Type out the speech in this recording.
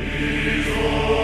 Iso,